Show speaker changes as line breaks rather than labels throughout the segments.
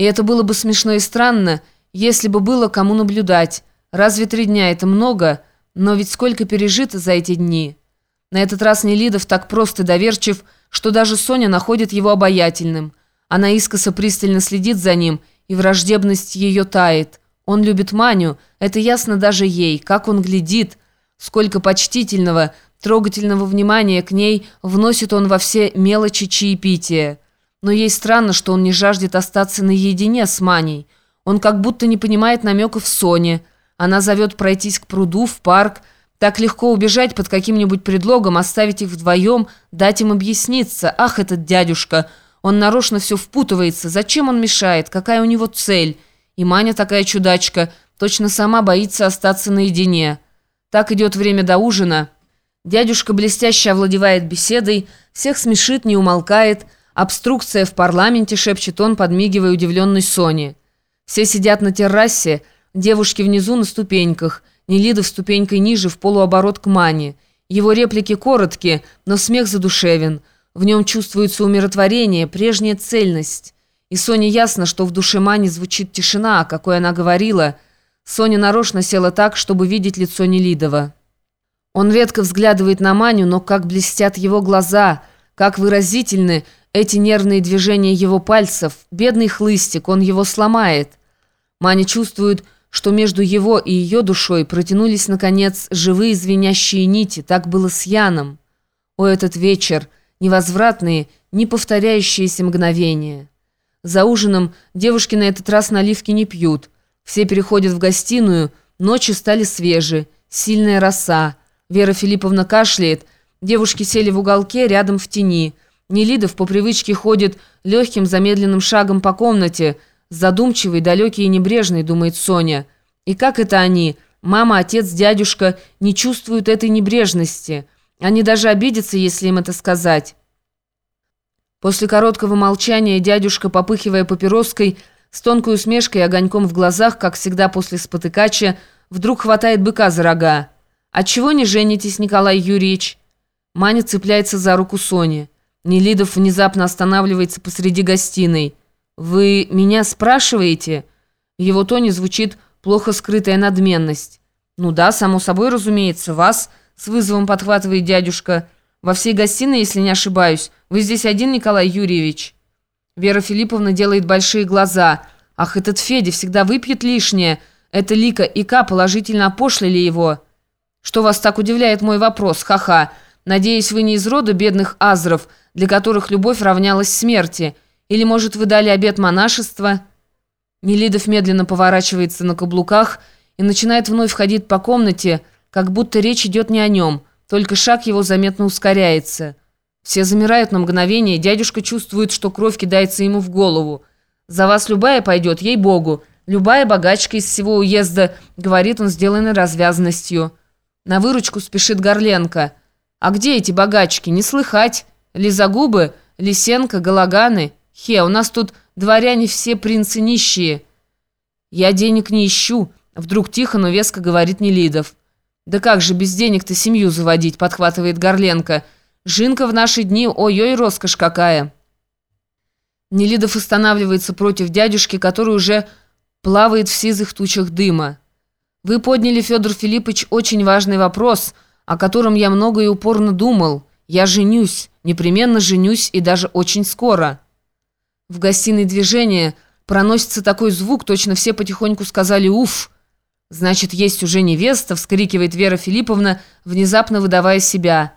И это было бы смешно и странно, если бы было кому наблюдать. Разве три дня это много? Но ведь сколько пережито за эти дни. На этот раз Нелидов так прост и доверчив, что даже Соня находит его обаятельным. Она искоса пристально следит за ним, и враждебность ее тает. Он любит Маню, это ясно даже ей, как он глядит, сколько почтительного, трогательного внимания к ней вносит он во все мелочи чаепития. Но ей странно, что он не жаждет остаться наедине с Маней. Он как будто не понимает намеков Сони. Она зовет пройтись к пруду, в парк. Так легко убежать под каким-нибудь предлогом, оставить их вдвоем, дать им объясниться. Ах, этот дядюшка! Он нарочно все впутывается. Зачем он мешает? Какая у него цель? И Маня такая чудачка. Точно сама боится остаться наедине. Так идет время до ужина. Дядюшка блестяще овладевает беседой, всех смешит, не умолкает. Обструкция в парламенте, шепчет он, подмигивая удивленной Соне. Все сидят на террасе, девушки внизу на ступеньках, Нелидов ступенькой ниже, в полуоборот к Мане. Его реплики короткие, но смех задушевен. В нем чувствуется умиротворение, прежняя цельность. И Соне ясно, что в душе Мани звучит тишина, какой она говорила. Соня нарочно села так, чтобы видеть лицо Нелидова. Он редко взглядывает на Маню, но как блестят его глаза, как выразительны эти нервные движения его пальцев. Бедный хлыстик, он его сломает. Маня чувствует, что между его и ее душой протянулись, наконец, живые звенящие нити. Так было с Яном. О, этот вечер! Невозвратные, не повторяющиеся мгновения. За ужином девушки на этот раз наливки не пьют. Все переходят в гостиную, ночи стали свежи, сильная роса. Вера Филипповна кашляет. Девушки сели в уголке, рядом в тени. Нелидов по привычке ходит легким замедленным шагом по комнате. Задумчивый, далекий и небрежный, думает Соня. И как это они, мама, отец, дядюшка, не чувствуют этой небрежности? Они даже обидятся, если им это сказать. После короткого молчания дядюшка, попыхивая папироской, с тонкой усмешкой и огоньком в глазах, как всегда после спотыкача, вдруг хватает быка за рога. «Отчего не женитесь, Николай Юрьевич?» Маня цепляется за руку Сони. Нелидов внезапно останавливается посреди гостиной. «Вы меня спрашиваете?» В его тоне звучит плохо скрытая надменность. «Ну да, само собой, разумеется, вас», — с вызовом подхватывает дядюшка. «Во всей гостиной, если не ошибаюсь. Вы здесь один, Николай Юрьевич?» Вера Филипповна делает большие глаза. «Ах, этот Федя всегда выпьет лишнее. Это Лика и Ка положительно опошлили его». «Что вас так удивляет мой вопрос? Ха-ха. Надеюсь, вы не из рода бедных азров, для которых любовь равнялась смерти. Или, может, вы дали обет монашества?» Нелидов медленно поворачивается на каблуках и начинает вновь ходить по комнате, как будто речь идет не о нем, только шаг его заметно ускоряется. Все замирают на мгновение, дядюшка чувствует, что кровь кидается ему в голову. «За вас любая пойдет, ей-богу. Любая богачка из всего уезда», — говорит он, сделанной развязностью. На выручку спешит Горленко. «А где эти богачки? Не слыхать. Лизагубы, Лисенко, Галаганы. Хе, у нас тут дворяне все принцы нищие». «Я денег не ищу», — вдруг тихо, но веско говорит Нелидов. «Да как же без денег-то семью заводить?» — подхватывает Горленко. «Жинка в наши дни, ой-ой, роскошь какая!» Нелидов останавливается против дядюшки, который уже плавает в сизых тучах дыма. Вы подняли, Федор Филиппович, очень важный вопрос, о котором я много и упорно думал. Я женюсь, непременно женюсь и даже очень скоро. В гостиной движения проносится такой звук, точно все потихоньку сказали «Уф!». «Значит, есть уже невеста!» – вскрикивает Вера Филипповна, внезапно выдавая себя.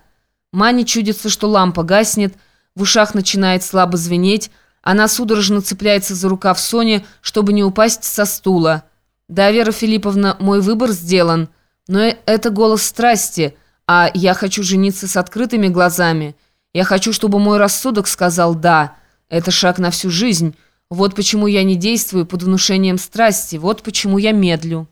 Мане чудится, что лампа гаснет, в ушах начинает слабо звенеть, она судорожно цепляется за рукав Сони, чтобы не упасть со стула. «Да, Вера Филипповна, мой выбор сделан, но это голос страсти, а я хочу жениться с открытыми глазами. Я хочу, чтобы мой рассудок сказал «да». Это шаг на всю жизнь. Вот почему я не действую под внушением страсти, вот почему я медлю».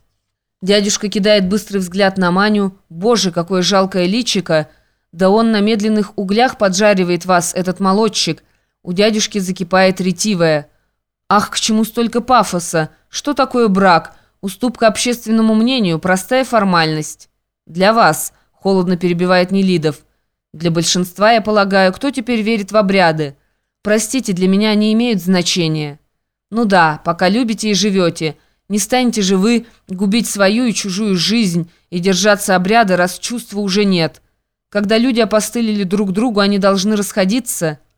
Дядюшка кидает быстрый взгляд на Маню. «Боже, какое жалкое личико! Да он на медленных углях поджаривает вас, этот молодчик!» У дядюшки закипает ретивая. «Ах, к чему столько пафоса? Что такое брак?» Уступка общественному мнению – простая формальность. Для вас, холодно перебивает Нелидов. Для большинства, я полагаю, кто теперь верит в обряды? Простите, для меня они имеют значение. Ну да, пока любите и живете. Не станете же вы губить свою и чужую жизнь и держаться обряда, раз чувства уже нет. Когда люди опостылили друг другу, они должны расходиться –